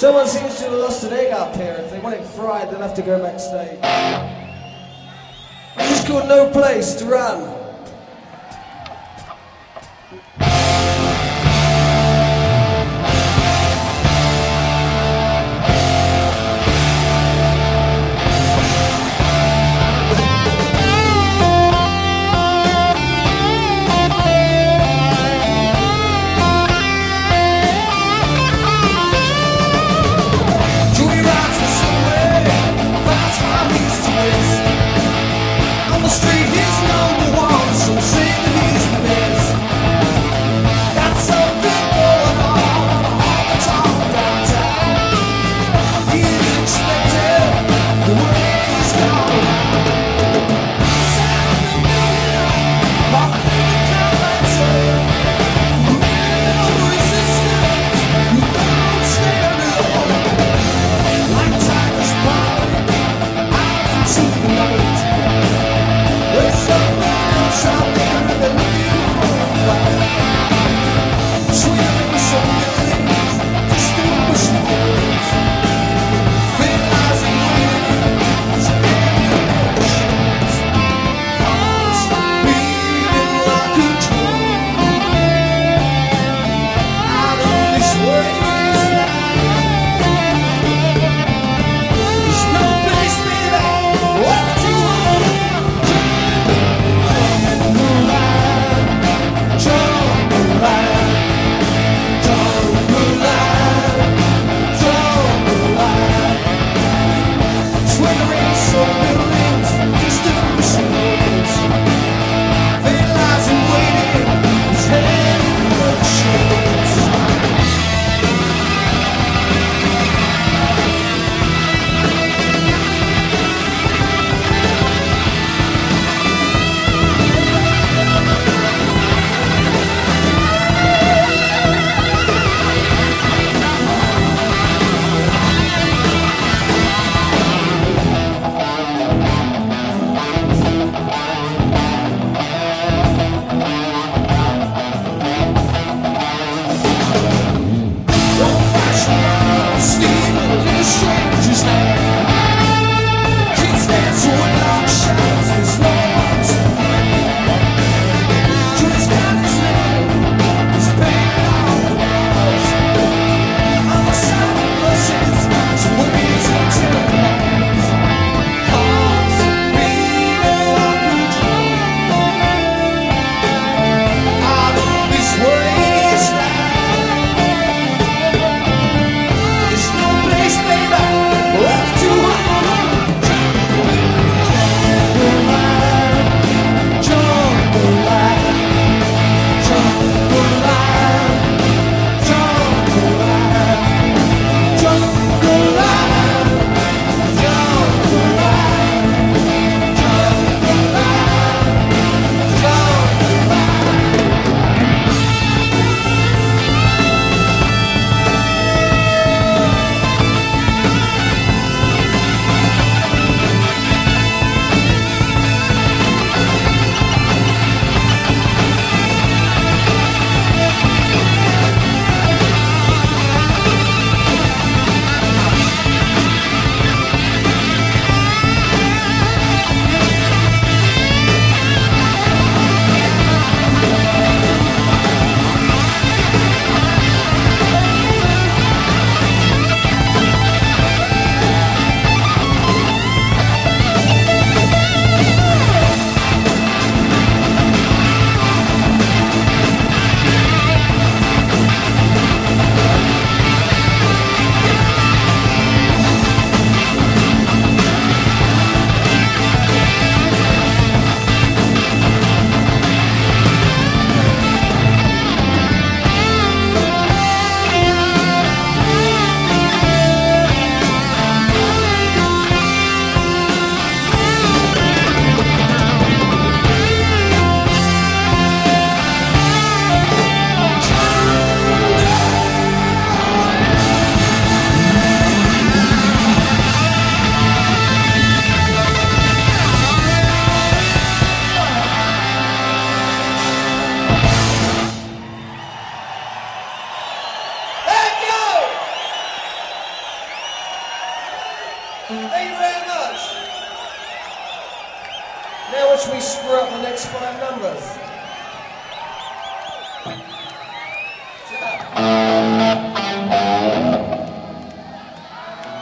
Someone seems to have lost an egg up here. If they want it fried, they'll have to go backstage. This is called No Place to Run. Me screw up the next five numbers.